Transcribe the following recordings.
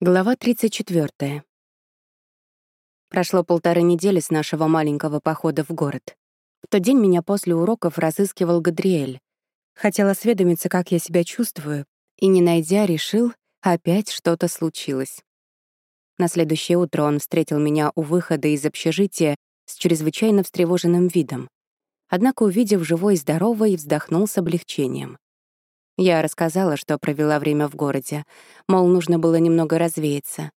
Глава 34. Прошло полторы недели с нашего маленького похода в город. В тот день меня после уроков разыскивал Гадриэль. Хотел осведомиться, как я себя чувствую, и, не найдя, решил, опять что-то случилось. На следующее утро он встретил меня у выхода из общежития с чрезвычайно встревоженным видом. Однако, увидев живой и здоровой, вздохнул с облегчением. Я рассказала, что провела время в городе, мол, нужно было немного развеяться.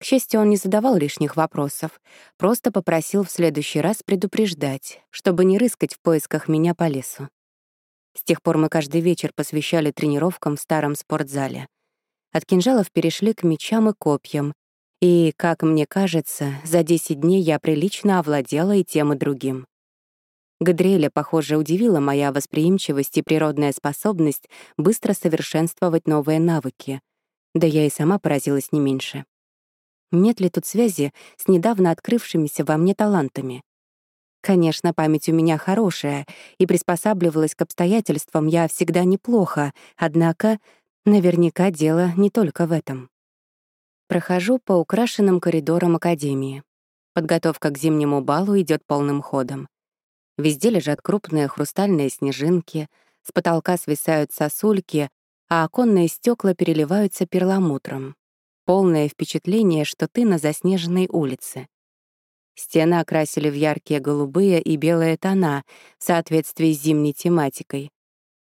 К счастью, он не задавал лишних вопросов, просто попросил в следующий раз предупреждать, чтобы не рыскать в поисках меня по лесу. С тех пор мы каждый вечер посвящали тренировкам в старом спортзале. От кинжалов перешли к мечам и копьям, и, как мне кажется, за 10 дней я прилично овладела и тем, и другим. Гадриэля, похоже, удивила моя восприимчивость и природная способность быстро совершенствовать новые навыки. Да я и сама поразилась не меньше. Нет ли тут связи с недавно открывшимися во мне талантами? Конечно, память у меня хорошая, и приспосабливалась к обстоятельствам я всегда неплохо, однако наверняка дело не только в этом. Прохожу по украшенным коридорам Академии. Подготовка к зимнему балу идет полным ходом. Везде лежат крупные хрустальные снежинки, с потолка свисают сосульки, а оконные стекла переливаются перламутром. Полное впечатление, что ты на заснеженной улице. Стены окрасили в яркие голубые и белые тона в соответствии с зимней тематикой.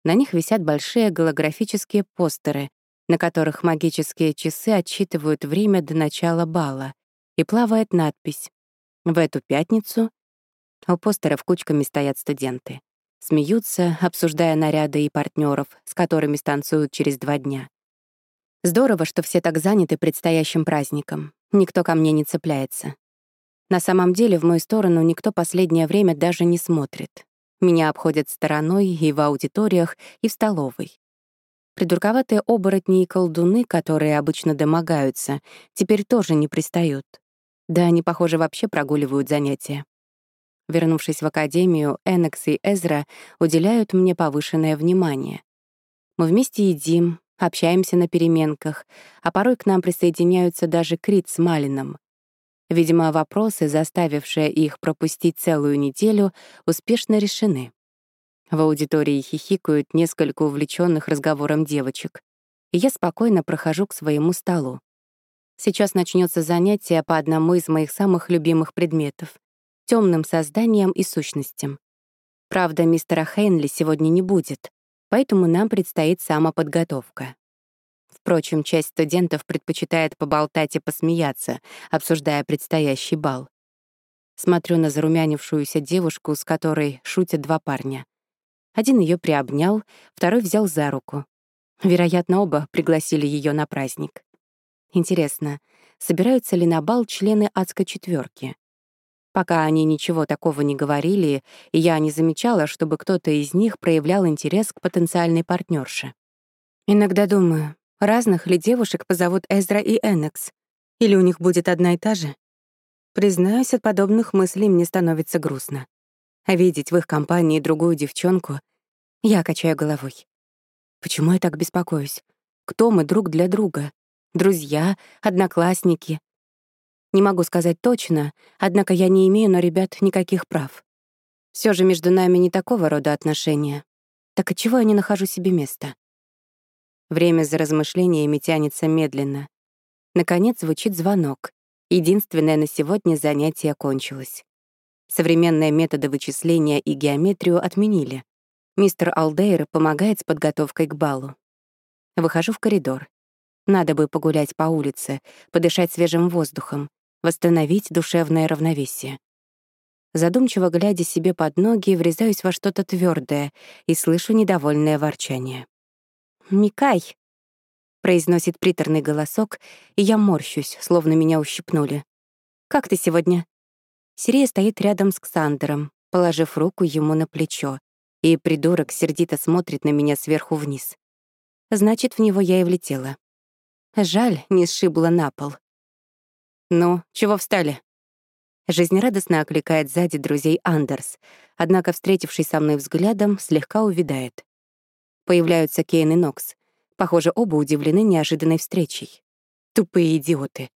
На них висят большие голографические постеры, на которых магические часы отсчитывают время до начала бала, и плавает надпись «В эту пятницу у постеров кучками стоят студенты. Смеются, обсуждая наряды и партнеров, с которыми станцуют через два дня. Здорово, что все так заняты предстоящим праздником. Никто ко мне не цепляется. На самом деле, в мою сторону никто последнее время даже не смотрит. Меня обходят стороной и в аудиториях, и в столовой. Придурковатые оборотни и колдуны, которые обычно домогаются, теперь тоже не пристают. Да они, похоже, вообще прогуливают занятия. Вернувшись в академию, Энекс и Эзра уделяют мне повышенное внимание. Мы вместе едим, общаемся на переменках, а порой к нам присоединяются даже Крит с Малином. Видимо, вопросы, заставившие их пропустить целую неделю, успешно решены. В аудитории хихикают несколько увлеченных разговором девочек, и я спокойно прохожу к своему столу. Сейчас начнется занятие по одному из моих самых любимых предметов темным созданиям и сущностям. Правда, мистера Хейнли сегодня не будет, поэтому нам предстоит самоподготовка. Впрочем, часть студентов предпочитает поболтать и посмеяться, обсуждая предстоящий бал. Смотрю на зарумянившуюся девушку, с которой шутят два парня. Один ее приобнял, второй взял за руку. Вероятно, оба пригласили ее на праздник. Интересно, собираются ли на бал члены адской четверки? Пока они ничего такого не говорили, я не замечала, чтобы кто-то из них проявлял интерес к потенциальной партнерше. Иногда думаю, разных ли девушек позовут Эзра и Энекс, или у них будет одна и та же? Признаюсь, от подобных мыслей мне становится грустно. А видеть в их компании другую девчонку, я качаю головой. Почему я так беспокоюсь? Кто мы друг для друга? Друзья, одноклассники, не могу сказать точно, однако я не имею на ребят никаких прав. Все же между нами не такого рода отношения. Так отчего я не нахожу себе места? Время за размышлениями тянется медленно. Наконец звучит звонок. Единственное на сегодня занятие кончилось. Современные методы вычисления и геометрию отменили. Мистер Алдейр помогает с подготовкой к балу. Выхожу в коридор. Надо бы погулять по улице, подышать свежим воздухом, восстановить душевное равновесие. Задумчиво глядя себе под ноги, врезаюсь во что-то твердое и слышу недовольное ворчание. «Микай!» — произносит приторный голосок, и я морщусь, словно меня ущипнули. «Как ты сегодня?» Сирия стоит рядом с Ксандером, положив руку ему на плечо, и придурок сердито смотрит на меня сверху вниз. Значит, в него я и влетела. Жаль, не сшибла на пол. «Ну, чего встали?» Жизнерадостно окликает сзади друзей Андерс, однако, встретившись со мной взглядом, слегка увядает. Появляются Кейн и Нокс. Похоже, оба удивлены неожиданной встречей. Тупые идиоты.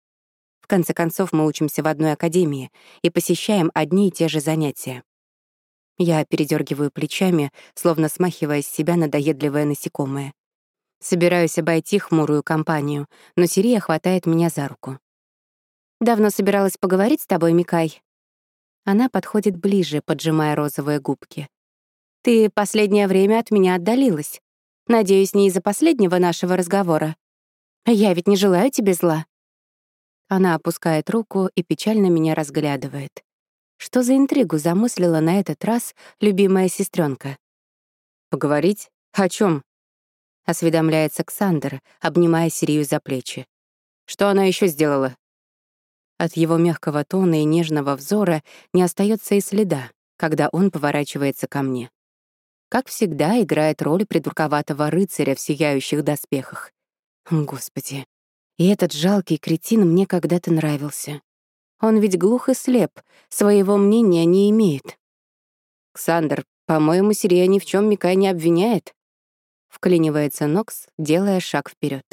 В конце концов, мы учимся в одной академии и посещаем одни и те же занятия. Я передергиваю плечами, словно смахивая с себя надоедливое насекомое. Собираюсь обойти хмурую компанию, но Сирия хватает меня за руку. «Давно собиралась поговорить с тобой, Микай?» Она подходит ближе, поджимая розовые губки. «Ты последнее время от меня отдалилась. Надеюсь, не из-за последнего нашего разговора. Я ведь не желаю тебе зла». Она опускает руку и печально меня разглядывает. Что за интригу замыслила на этот раз любимая сестренка? «Поговорить? О чем? осведомляется Ксандр, обнимая Сирию за плечи. «Что она еще сделала?» От его мягкого тона и нежного взора не остается и следа, когда он поворачивается ко мне. Как всегда, играет роль придурковатого рыцаря в сияющих доспехах. Господи, и этот жалкий кретин мне когда-то нравился. Он ведь глух и слеп, своего мнения не имеет. «Ксандр, по-моему, Сирия ни в чем Микай не обвиняет», — вклинивается Нокс, делая шаг вперед.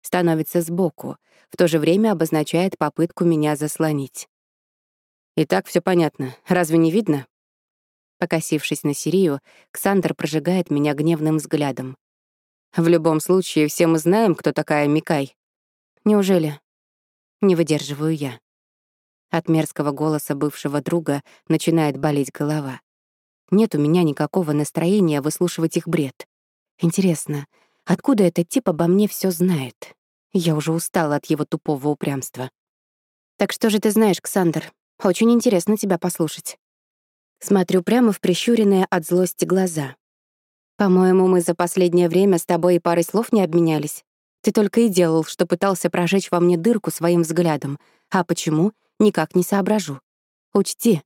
Становится сбоку, в то же время обозначает попытку меня заслонить. «И так все понятно. Разве не видно?» Покосившись на Сирию, Ксандр прожигает меня гневным взглядом. «В любом случае, все мы знаем, кто такая Микай. Неужели?» Не выдерживаю я. От мерзкого голоса бывшего друга начинает болеть голова. Нет у меня никакого настроения выслушивать их бред. Интересно, откуда этот тип обо мне все знает? Я уже устала от его тупого упрямства. «Так что же ты знаешь, Ксандр? Очень интересно тебя послушать». Смотрю прямо в прищуренные от злости глаза. «По-моему, мы за последнее время с тобой и парой слов не обменялись. Ты только и делал, что пытался прожечь во мне дырку своим взглядом. А почему? Никак не соображу. Учти».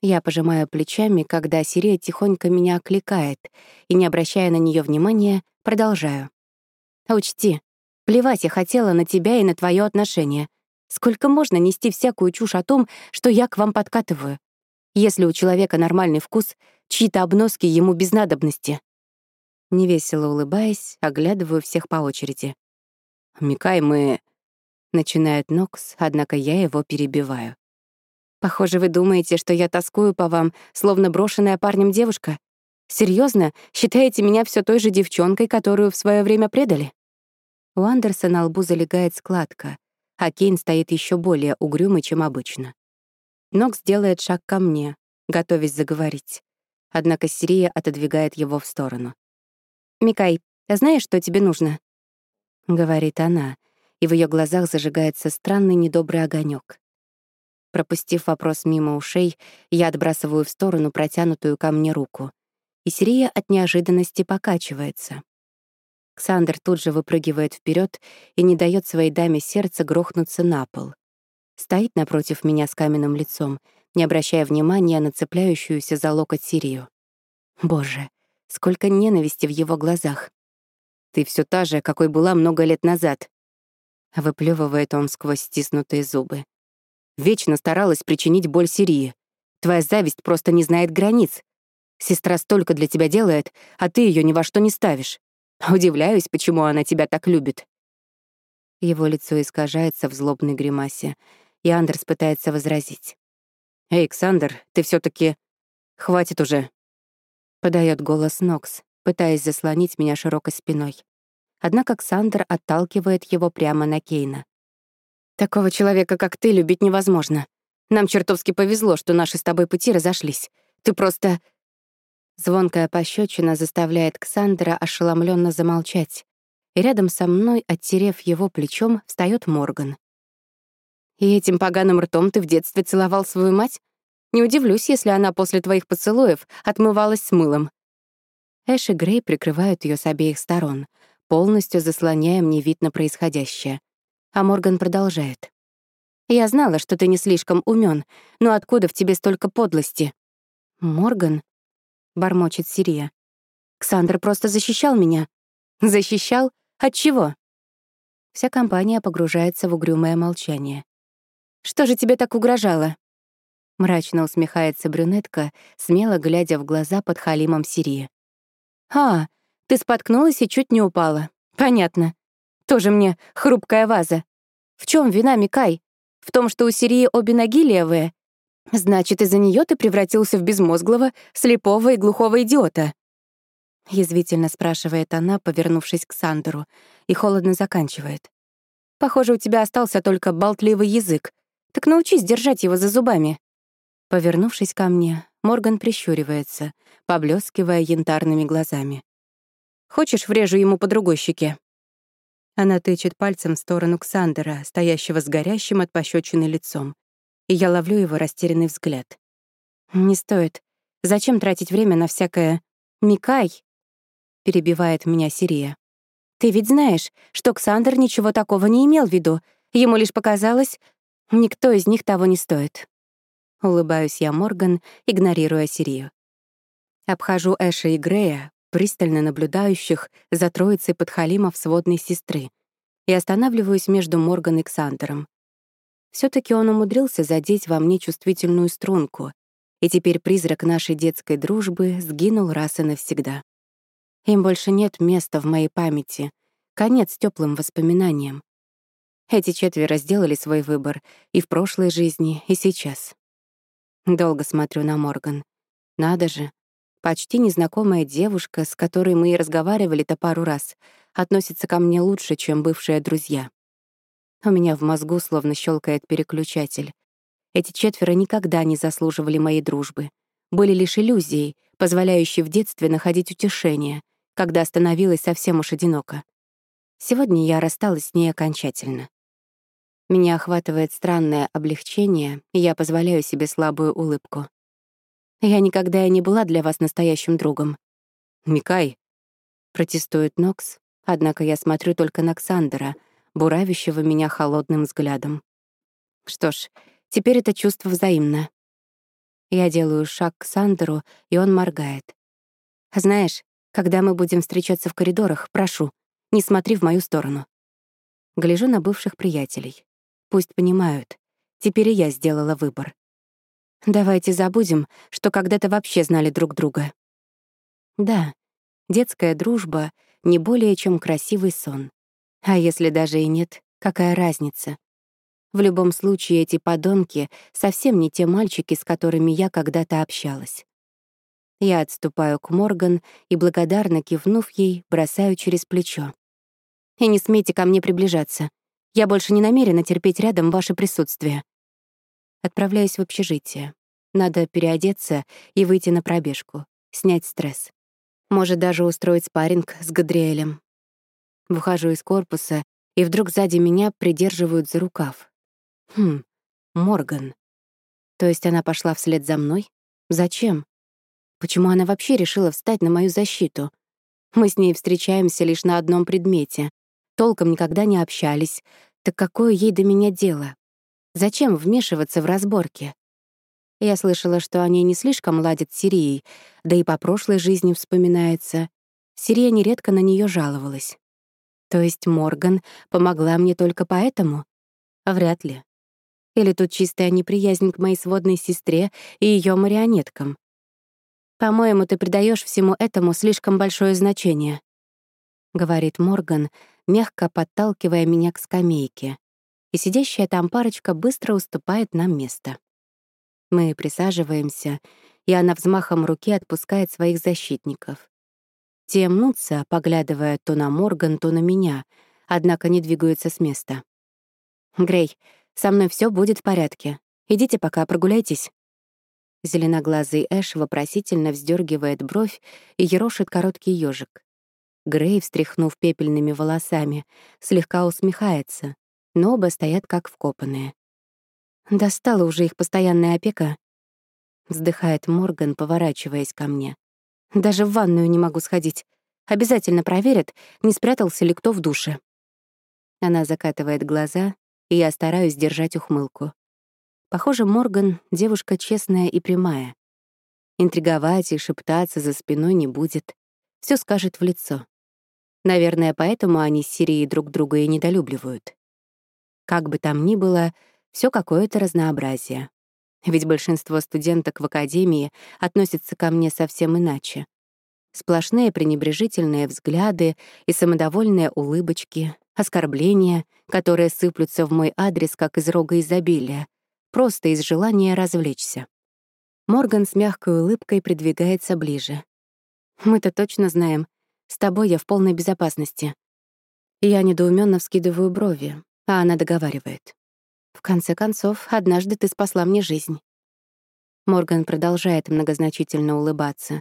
Я пожимаю плечами, когда Сирия тихонько меня окликает, и, не обращая на нее внимания, продолжаю. «Учти, Плевать я хотела на тебя и на твое отношение. Сколько можно нести всякую чушь о том, что я к вам подкатываю? Если у человека нормальный вкус, чьи-то обноски ему без надобности. Невесело улыбаясь, оглядываю всех по очереди. «Микай, мы...» — начинает Нокс, однако я его перебиваю. «Похоже, вы думаете, что я тоскую по вам, словно брошенная парнем девушка? Серьезно, считаете меня все той же девчонкой, которую в свое время предали?» У Андерса на лбу залегает складка, а Кейн стоит еще более угрюмый, чем обычно. Нокс делает шаг ко мне, готовясь заговорить. Однако Сирия отодвигает его в сторону. «Микай, знаешь, что тебе нужно?» — говорит она, и в ее глазах зажигается странный недобрый огонек. Пропустив вопрос мимо ушей, я отбрасываю в сторону протянутую ко мне руку, и Сирия от неожиданности покачивается. Ксандр тут же выпрыгивает вперед и не дает своей даме сердца грохнуться на пол. Стоит напротив меня с каменным лицом, не обращая внимания на цепляющуюся за локоть Сирию. Боже, сколько ненависти в его глазах. «Ты все та же, какой была много лет назад», — выплевывает он сквозь стиснутые зубы. «Вечно старалась причинить боль Сирии. Твоя зависть просто не знает границ. Сестра столько для тебя делает, а ты ее ни во что не ставишь. Удивляюсь, почему она тебя так любит». Его лицо искажается в злобной гримасе, и Андерс пытается возразить. «Эй, Александр, ты все таки Хватит уже!» Подает голос Нокс, пытаясь заслонить меня широкой спиной. Однако Ксандр отталкивает его прямо на Кейна. «Такого человека, как ты, любить невозможно. Нам чертовски повезло, что наши с тобой пути разошлись. Ты просто...» Звонкая пощечина заставляет Ксандра ошеломленно замолчать, и рядом со мной, оттерев его плечом, встает Морган. «И этим поганым ртом ты в детстве целовал свою мать? Не удивлюсь, если она после твоих поцелуев отмывалась с мылом». Эш и Грей прикрывают ее с обеих сторон, полностью заслоняя мне вид на происходящее. А Морган продолжает. «Я знала, что ты не слишком умен, но откуда в тебе столько подлости?» «Морган?» Бормочет Сирия. Ксандр просто защищал меня. Защищал? От чего? Вся компания погружается в угрюмое молчание. Что же тебе так угрожало? Мрачно усмехается брюнетка, смело глядя в глаза под халимом Сирии. «А, ты споткнулась и чуть не упала. Понятно. Тоже мне хрупкая ваза. В чем вина, Микай? В том, что у Сирии обе ноги левые? Значит, из-за нее ты превратился в безмозглого, слепого и глухого идиота. Язвительно спрашивает она, повернувшись к Сандеру, и холодно заканчивает. Похоже, у тебя остался только болтливый язык. Так научись держать его за зубами. Повернувшись ко мне, Морган прищуривается, поблескивая янтарными глазами. «Хочешь, врежу ему по другой щеке?» Она тычет пальцем в сторону Ксандера, стоящего с горящим от пощечины лицом, и я ловлю его растерянный взгляд. «Не стоит. Зачем тратить время на всякое... Микай?» — перебивает меня Сирия. «Ты ведь знаешь, что Ксандер ничего такого не имел в виду. Ему лишь показалось, никто из них того не стоит». Улыбаюсь я Морган, игнорируя Сирию. Обхожу Эша и Грея, пристально наблюдающих за троицей подхалимов сводной сестры, и останавливаюсь между Морган и Ксандером. Все таки он умудрился задеть во мне чувствительную струнку, и теперь призрак нашей детской дружбы сгинул раз и навсегда. Им больше нет места в моей памяти, конец теплым воспоминаниям. Эти четверо сделали свой выбор и в прошлой жизни, и сейчас. Долго смотрю на Морган. Надо же, Почти незнакомая девушка, с которой мы и разговаривали-то пару раз, относится ко мне лучше, чем бывшие друзья. У меня в мозгу словно щелкает переключатель. Эти четверо никогда не заслуживали моей дружбы. Были лишь иллюзией, позволяющей в детстве находить утешение, когда становилась совсем уж одиноко. Сегодня я рассталась с ней окончательно. Меня охватывает странное облегчение, и я позволяю себе слабую улыбку. Я никогда и не была для вас настоящим другом. Микай, протестует Нокс, однако я смотрю только на Ксандера, буравящего меня холодным взглядом. Что ж, теперь это чувство взаимно. Я делаю шаг к Сандеру, и он моргает. «Знаешь, когда мы будем встречаться в коридорах, прошу, не смотри в мою сторону». Гляжу на бывших приятелей. Пусть понимают, теперь и я сделала выбор. Давайте забудем, что когда-то вообще знали друг друга. Да, детская дружба — не более чем красивый сон. А если даже и нет, какая разница? В любом случае, эти подонки совсем не те мальчики, с которыми я когда-то общалась. Я отступаю к Морган и, благодарно кивнув ей, бросаю через плечо. «И не смейте ко мне приближаться. Я больше не намерена терпеть рядом ваше присутствие. Отправляюсь в общежитие. Надо переодеться и выйти на пробежку, снять стресс. Может, даже устроить спарринг с Гадриэлем. Выхожу из корпуса, и вдруг сзади меня придерживают за рукав. Хм, Морган. То есть она пошла вслед за мной? Зачем? Почему она вообще решила встать на мою защиту? Мы с ней встречаемся лишь на одном предмете. Толком никогда не общались. Так какое ей до меня дело? Зачем вмешиваться в разборки? Я слышала, что они не слишком ладят с Сирией, да и по прошлой жизни вспоминается. Сирия нередко на нее жаловалась. То есть Морган помогла мне только поэтому? Вряд ли. Или тут чистая неприязнь к моей сводной сестре и ее марионеткам? По-моему, ты придаешь всему этому слишком большое значение, — говорит Морган, мягко подталкивая меня к скамейке и сидящая там парочка быстро уступает нам место. Мы присаживаемся, и она взмахом руки отпускает своих защитников. Те мнутся, поглядывая то на Морган, то на меня, однако не двигаются с места. «Грей, со мной все будет в порядке. Идите пока, прогуляйтесь». Зеленоглазый Эш вопросительно вздергивает бровь и ерошит короткий ежик. Грей, встряхнув пепельными волосами, слегка усмехается, но оба стоят как вкопанные. Достала уже их постоянная опека. Вздыхает Морган, поворачиваясь ко мне. Даже в ванную не могу сходить. Обязательно проверят, не спрятался ли кто в душе. Она закатывает глаза, и я стараюсь держать ухмылку. Похоже, Морган — девушка честная и прямая. Интриговать и шептаться за спиной не будет. Все скажет в лицо. Наверное, поэтому они с Сирией друг друга и недолюбливают. Как бы там ни было, все какое-то разнообразие. Ведь большинство студенток в академии относятся ко мне совсем иначе. Сплошные пренебрежительные взгляды и самодовольные улыбочки, оскорбления, которые сыплются в мой адрес, как из рога изобилия, просто из желания развлечься. Морган с мягкой улыбкой придвигается ближе. «Мы-то точно знаем. С тобой я в полной безопасности». Я недоуменно вскидываю брови, а она договаривает. «В конце концов, однажды ты спасла мне жизнь». Морган продолжает многозначительно улыбаться.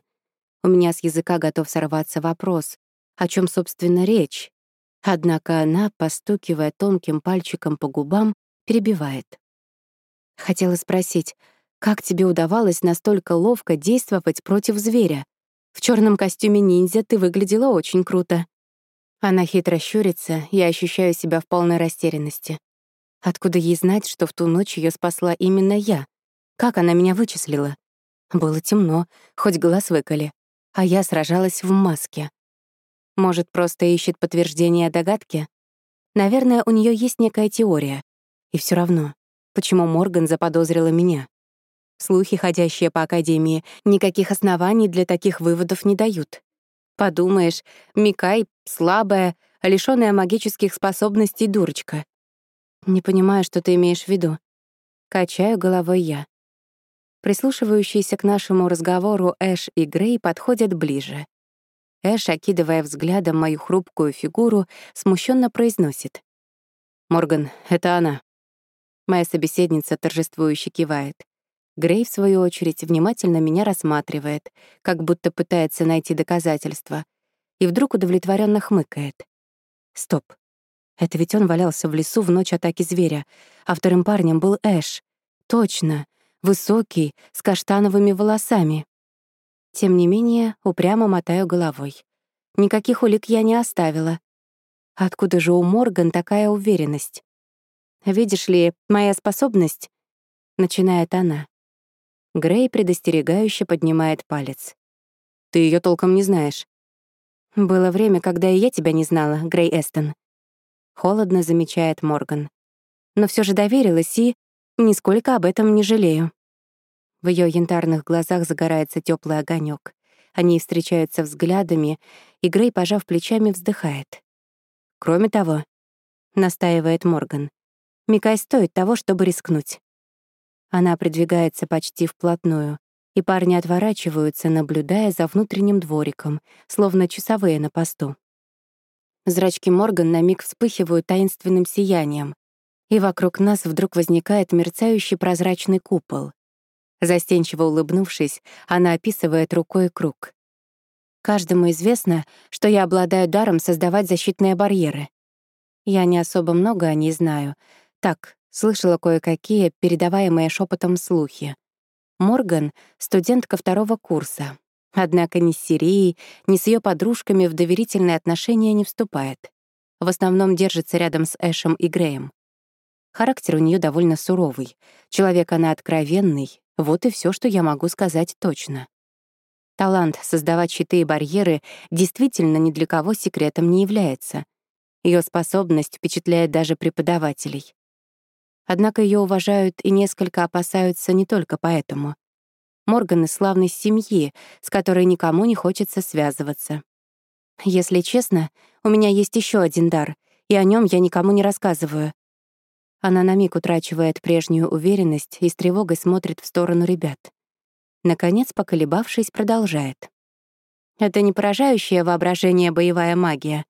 У меня с языка готов сорваться вопрос, о чем, собственно, речь. Однако она, постукивая тонким пальчиком по губам, перебивает. Хотела спросить, как тебе удавалось настолько ловко действовать против зверя? В черном костюме ниндзя ты выглядела очень круто. Она хитро щурится, я ощущаю себя в полной растерянности. Откуда ей знать, что в ту ночь ее спасла именно я? Как она меня вычислила? Было темно, хоть глаз выколи, а я сражалась в маске. Может, просто ищет подтверждение догадки? Наверное, у нее есть некая теория. И все равно, почему Морган заподозрила меня? Слухи, ходящие по Академии, никаких оснований для таких выводов не дают. Подумаешь, Микай — слабая, лишённая магических способностей дурочка. Не понимаю, что ты имеешь в виду. Качаю головой я. Прислушивающиеся к нашему разговору Эш и Грей подходят ближе. Эш, окидывая взглядом мою хрупкую фигуру, смущенно произносит. «Морган, это она». Моя собеседница торжествующе кивает. Грей, в свою очередь, внимательно меня рассматривает, как будто пытается найти доказательства, и вдруг удовлетворенно хмыкает. Стоп. Это ведь он валялся в лесу в ночь атаки зверя, а вторым парнем был Эш. Точно. Высокий, с каштановыми волосами. Тем не менее, упрямо мотаю головой. Никаких улик я не оставила. Откуда же у Морган такая уверенность? Видишь ли, моя способность, начинает она. Грей предостерегающе поднимает палец. «Ты ее толком не знаешь». «Было время, когда и я тебя не знала, Грей Эстон». Холодно замечает Морган. Но все же доверилась и нисколько об этом не жалею. В ее янтарных глазах загорается теплый огонек. Они встречаются взглядами, и Грей, пожав плечами, вздыхает. «Кроме того», — настаивает Морган, «Микай стоит того, чтобы рискнуть. Она придвигается почти вплотную, и парни отворачиваются, наблюдая за внутренним двориком, словно часовые на посту. Зрачки Морган на миг вспыхивают таинственным сиянием, и вокруг нас вдруг возникает мерцающий прозрачный купол. Застенчиво улыбнувшись, она описывает рукой круг. Каждому известно, что я обладаю даром создавать защитные барьеры. Я не особо много о ней знаю. Так, Слышала кое-какие передаваемые шепотом слухи. Морган — студентка второго курса. Однако ни с Сирией, ни с ее подружками в доверительные отношения не вступает. В основном держится рядом с Эшем и Греем. Характер у нее довольно суровый. Человек она откровенный. Вот и все, что я могу сказать точно. Талант создавать щиты и барьеры действительно ни для кого секретом не является. Ее способность впечатляет даже преподавателей. Однако ее уважают и несколько опасаются не только поэтому. Морган из славной семьи, с которой никому не хочется связываться. Если честно, у меня есть еще один дар, и о нем я никому не рассказываю. Она на миг утрачивает прежнюю уверенность и с тревогой смотрит в сторону ребят. Наконец, поколебавшись, продолжает. Это не поражающее воображение боевая магия.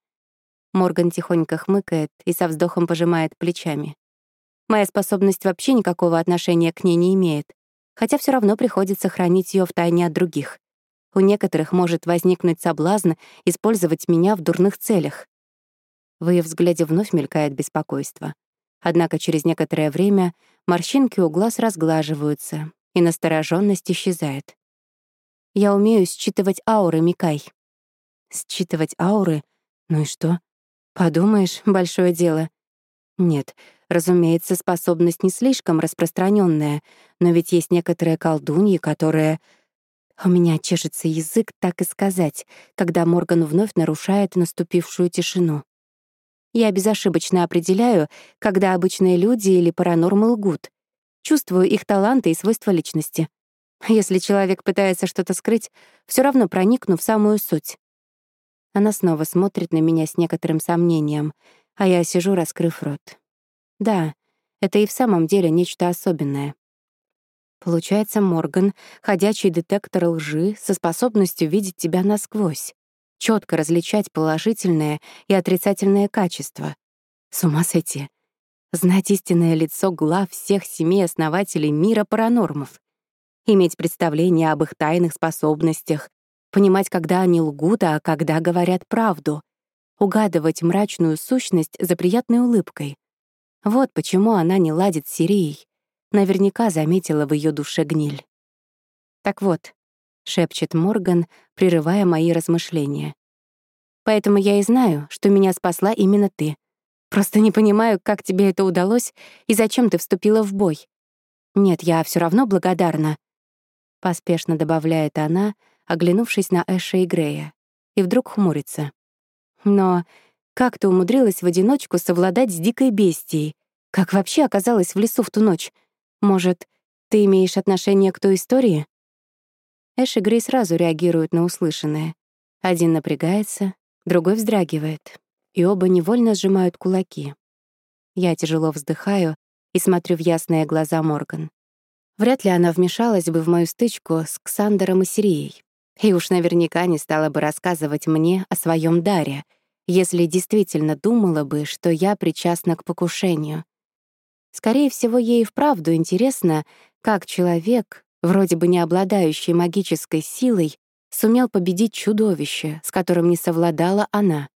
Морган тихонько хмыкает и со вздохом пожимает плечами. Моя способность вообще никакого отношения к ней не имеет, хотя все равно приходится хранить ее в тайне от других. У некоторых может возникнуть соблазн использовать меня в дурных целях. В ее взгляде вновь мелькает беспокойство. Однако через некоторое время морщинки у глаз разглаживаются, и настороженность исчезает. Я умею считывать ауры, Микай. Считывать ауры? Ну и что? Подумаешь, большое дело. Нет, разумеется, способность не слишком распространенная, но ведь есть некоторые колдуньи, которые... У меня чешется язык так и сказать, когда Морган вновь нарушает наступившую тишину. Я безошибочно определяю, когда обычные люди или паранормы лгут. Чувствую их таланты и свойства личности. Если человек пытается что-то скрыть, все равно проникну в самую суть. Она снова смотрит на меня с некоторым сомнением, А я сижу, раскрыв рот. Да, это и в самом деле нечто особенное. Получается, Морган — ходячий детектор лжи со способностью видеть тебя насквозь, четко различать положительное и отрицательное качество. С ума сойти. Знать истинное лицо глав всех семей основателей мира паранормов. Иметь представление об их тайных способностях, понимать, когда они лгут, а когда говорят правду, угадывать мрачную сущность за приятной улыбкой. Вот почему она не ладит с Сирией. Наверняка заметила в ее душе гниль. «Так вот», — шепчет Морган, прерывая мои размышления. «Поэтому я и знаю, что меня спасла именно ты. Просто не понимаю, как тебе это удалось и зачем ты вступила в бой. Нет, я все равно благодарна», — поспешно добавляет она, оглянувшись на Эша и Грея, и вдруг хмурится. «Но как ты умудрилась в одиночку совладать с дикой бестией? Как вообще оказалась в лесу в ту ночь? Может, ты имеешь отношение к той истории?» Эш и Грей сразу реагируют на услышанное. Один напрягается, другой вздрагивает, и оба невольно сжимают кулаки. Я тяжело вздыхаю и смотрю в ясные глаза Морган. Вряд ли она вмешалась бы в мою стычку с Ксандером и Сирией. И уж наверняка не стала бы рассказывать мне о своем даре, если действительно думала бы, что я причастна к покушению. Скорее всего, ей вправду интересно, как человек, вроде бы не обладающий магической силой, сумел победить чудовище, с которым не совладала она.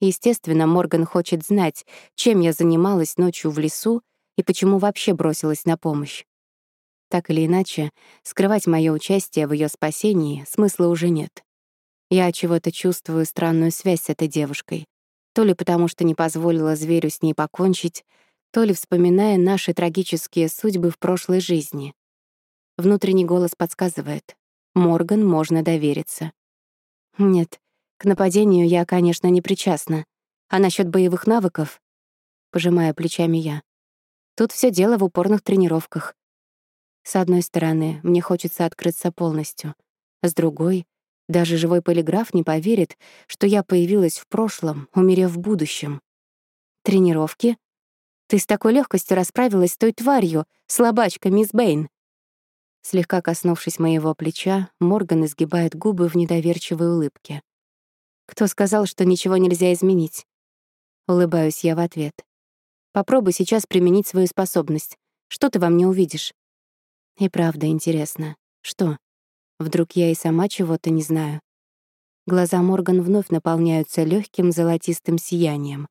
Естественно, Морган хочет знать, чем я занималась ночью в лесу и почему вообще бросилась на помощь. Так или иначе, скрывать мое участие в ее спасении смысла уже нет. Я чего-то чувствую странную связь с этой девушкой. То ли потому, что не позволила зверю с ней покончить, то ли вспоминая наши трагические судьбы в прошлой жизни. Внутренний голос подсказывает. Морган можно довериться. Нет, к нападению я, конечно, не причастна. А насчет боевых навыков? Пожимая плечами я. Тут все дело в упорных тренировках. С одной стороны, мне хочется открыться полностью. С другой, даже живой полиграф не поверит, что я появилась в прошлом, умерев в будущем. Тренировки? Ты с такой легкостью расправилась с той тварью, слабачка мисс Бэйн. Слегка коснувшись моего плеча, Морган изгибает губы в недоверчивой улыбке. Кто сказал, что ничего нельзя изменить? Улыбаюсь я в ответ. Попробуй сейчас применить свою способность. Что ты во мне увидишь? И правда интересно. Что? Вдруг я и сама чего-то не знаю? Глаза Морган вновь наполняются легким золотистым сиянием.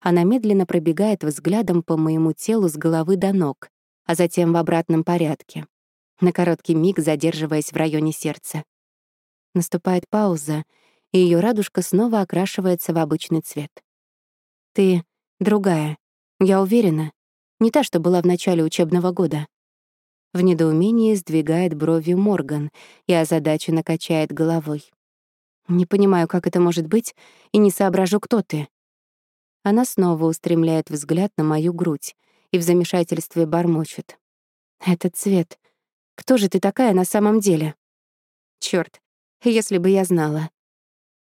Она медленно пробегает взглядом по моему телу с головы до ног, а затем в обратном порядке, на короткий миг задерживаясь в районе сердца. Наступает пауза, и ее радужка снова окрашивается в обычный цвет. «Ты другая, я уверена, не та, что была в начале учебного года». В недоумении сдвигает брови Морган и озадаченно качает головой. «Не понимаю, как это может быть, и не соображу, кто ты». Она снова устремляет взгляд на мою грудь и в замешательстве бормочет. «Этот цвет. Кто же ты такая на самом деле?» Черт, если бы я знала».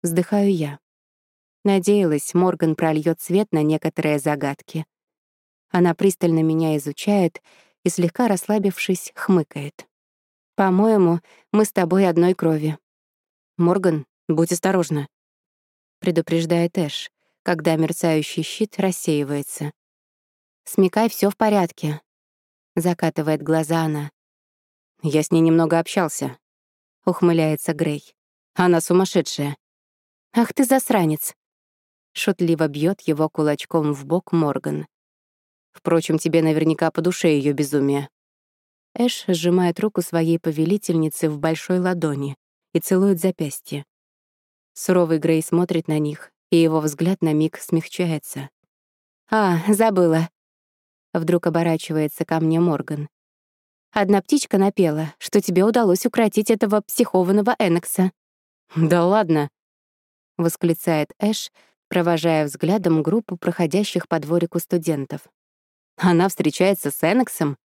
Вздыхаю я. Надеялась, Морган прольет свет на некоторые загадки. Она пристально меня изучает и, слегка расслабившись, хмыкает. «По-моему, мы с тобой одной крови». «Морган, будь осторожна», — предупреждает Эш, когда мерцающий щит рассеивается. «Смекай, все в порядке», — закатывает глаза она. «Я с ней немного общался», — ухмыляется Грей. «Она сумасшедшая». «Ах ты засранец!» Шутливо бьет его кулачком в бок Морган. Впрочем, тебе наверняка по душе ее безумие». Эш сжимает руку своей повелительницы в большой ладони и целует запястье. Суровый Грей смотрит на них, и его взгляд на миг смягчается. «А, забыла». Вдруг оборачивается ко мне Морган. «Одна птичка напела, что тебе удалось укротить этого психованного Энекса». «Да ладно», — восклицает Эш, провожая взглядом группу проходящих по дворику студентов. Она встречается с Энексом?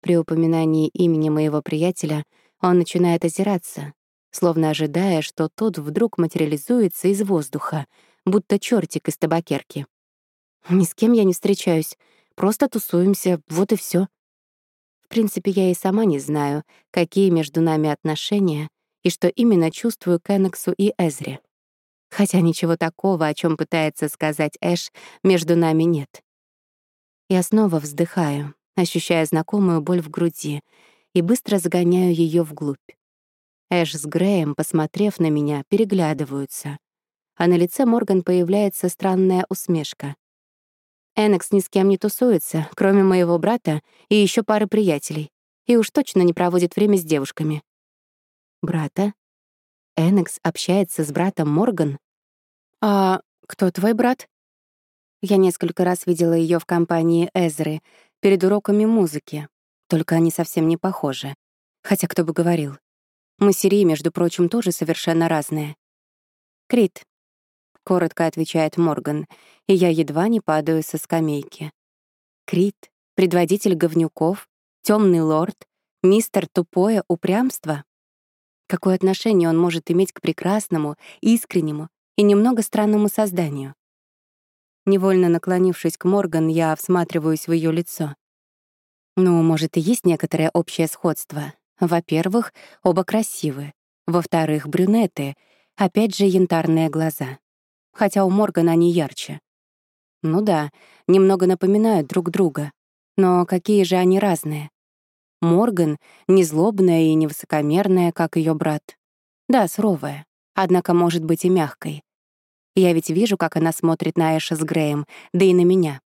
При упоминании имени моего приятеля он начинает озираться, словно ожидая, что тот вдруг материализуется из воздуха, будто чертик из табакерки. Ни с кем я не встречаюсь. Просто тусуемся, вот и все. В принципе, я и сама не знаю, какие между нами отношения и что именно чувствую к Эннексу и Эзре. Хотя ничего такого, о чем пытается сказать Эш, между нами нет. Я снова вздыхаю, ощущая знакомую боль в груди, и быстро загоняю ее вглубь. Эш с Греем, посмотрев на меня, переглядываются, а на лице Морган появляется странная усмешка. Энекс ни с кем не тусуется, кроме моего брата и еще пары приятелей, и уж точно не проводит время с девушками. Брата? Энекс общается с братом Морган? А кто твой брат? Я несколько раз видела ее в компании Эзры перед уроками музыки, только они совсем не похожи. Хотя кто бы говорил. Мы с Ирией, между прочим, тоже совершенно разные. Крит, — коротко отвечает Морган, и я едва не падаю со скамейки. Крит, предводитель говнюков, темный лорд, мистер тупое упрямство. Какое отношение он может иметь к прекрасному, искреннему и немного странному созданию? Невольно наклонившись к Морган, я всматриваюсь в ее лицо. Ну, может, и есть некоторое общее сходство, во-первых, оба красивы. Во-вторых, брюнеты. Опять же, янтарные глаза. Хотя у Моргана они ярче. Ну да, немного напоминают друг друга. Но какие же они разные. Морган — не злобная и не высокомерная, как ее брат. Да, суровая, однако может быть и мягкой. Я ведь вижу, как она смотрит на Эша с Греем, да и на меня.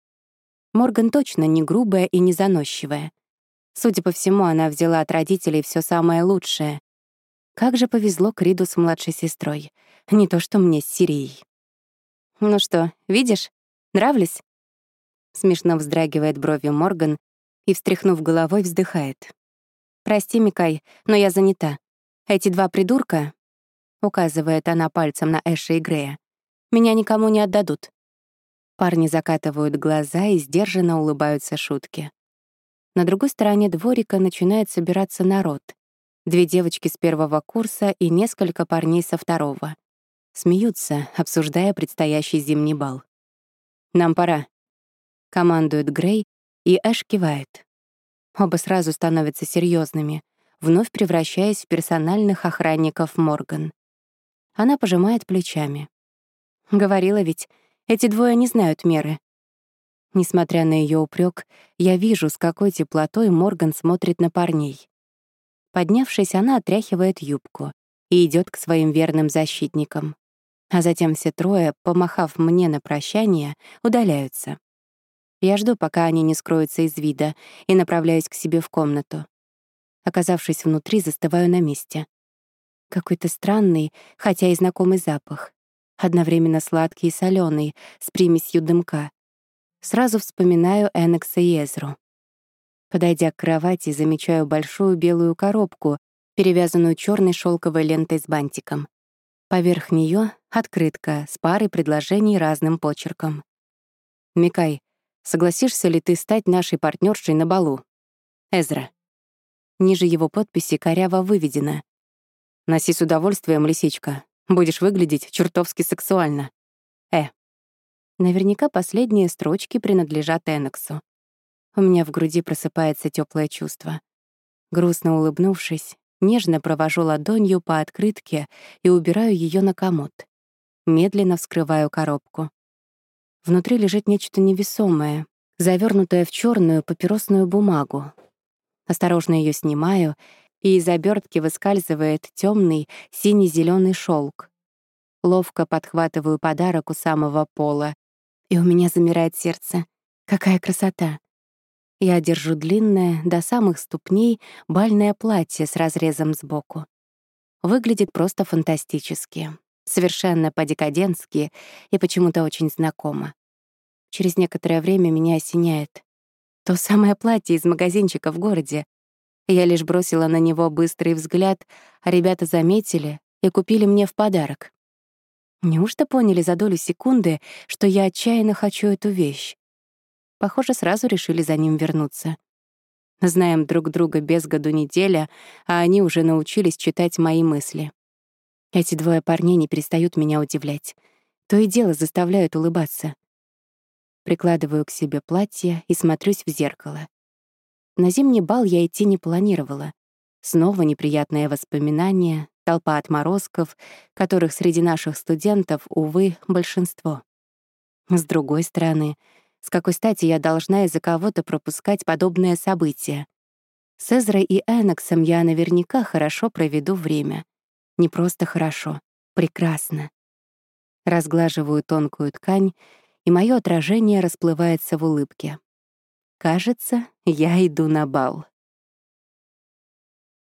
Морган точно не грубая и не заносчивая. Судя по всему, она взяла от родителей все самое лучшее. Как же повезло Криду с младшей сестрой. Не то что мне с Сирией. «Ну что, видишь? Нравлюсь?» Смешно вздрагивает бровью Морган и, встряхнув головой, вздыхает. «Прости, Микай, но я занята. Эти два придурка...» — указывает она пальцем на Эша и Грея. «Меня никому не отдадут». Парни закатывают глаза и сдержанно улыбаются шутки. На другой стороне дворика начинает собираться народ. Две девочки с первого курса и несколько парней со второго. Смеются, обсуждая предстоящий зимний бал. «Нам пора», — командует Грей, и Эш кивает. Оба сразу становятся серьезными, вновь превращаясь в персональных охранников Морган. Она пожимает плечами. «Говорила ведь, эти двое не знают меры. Несмотря на ее упрек, я вижу, с какой теплотой Морган смотрит на парней. Поднявшись, она отряхивает юбку и идет к своим верным защитникам. А затем все трое, помахав мне на прощание, удаляются. Я жду, пока они не скроются из вида, и направляюсь к себе в комнату. Оказавшись внутри, застываю на месте. Какой-то странный, хотя и знакомый запах. Одновременно сладкий и соленый, с примесью дымка. Сразу вспоминаю Энекса и Эзру. Подойдя к кровати, замечаю большую белую коробку, перевязанную черной шелковой лентой с бантиком. Поверх нее открытка с парой предложений разным почерком. «Микай, согласишься ли ты стать нашей партнершей на балу?» Эзра. Ниже его подписи коряво выведено. «Носи с удовольствием, лисичка. Будешь выглядеть чертовски сексуально. Э». Наверняка последние строчки принадлежат Эннексу. У меня в груди просыпается теплое чувство. Грустно улыбнувшись, нежно провожу ладонью по открытке и убираю ее на комод. Медленно вскрываю коробку. Внутри лежит нечто невесомое, завернутое в черную папиросную бумагу. Осторожно ее снимаю, и из обертки выскальзывает темный сине зеленый шелк. Ловко подхватываю подарок у самого пола и у меня замирает сердце. Какая красота! Я держу длинное, до самых ступней, бальное платье с разрезом сбоку. Выглядит просто фантастически, совершенно по-декадентски и почему-то очень знакомо. Через некоторое время меня осеняет. То самое платье из магазинчика в городе. Я лишь бросила на него быстрый взгляд, а ребята заметили и купили мне в подарок. Неужто поняли за долю секунды, что я отчаянно хочу эту вещь? Похоже, сразу решили за ним вернуться. Знаем друг друга без году неделя, а они уже научились читать мои мысли. Эти двое парней не перестают меня удивлять. То и дело заставляют улыбаться. Прикладываю к себе платье и смотрюсь в зеркало. На зимний бал я идти не планировала. Снова неприятные воспоминания, толпа отморозков, которых среди наших студентов, увы, большинство. С другой стороны, с какой стати я должна из-за кого-то пропускать подобное событие? С Эзрой и Энаксом я наверняка хорошо проведу время. Не просто хорошо, прекрасно. Разглаживаю тонкую ткань, и мое отражение расплывается в улыбке. Кажется, я иду на бал.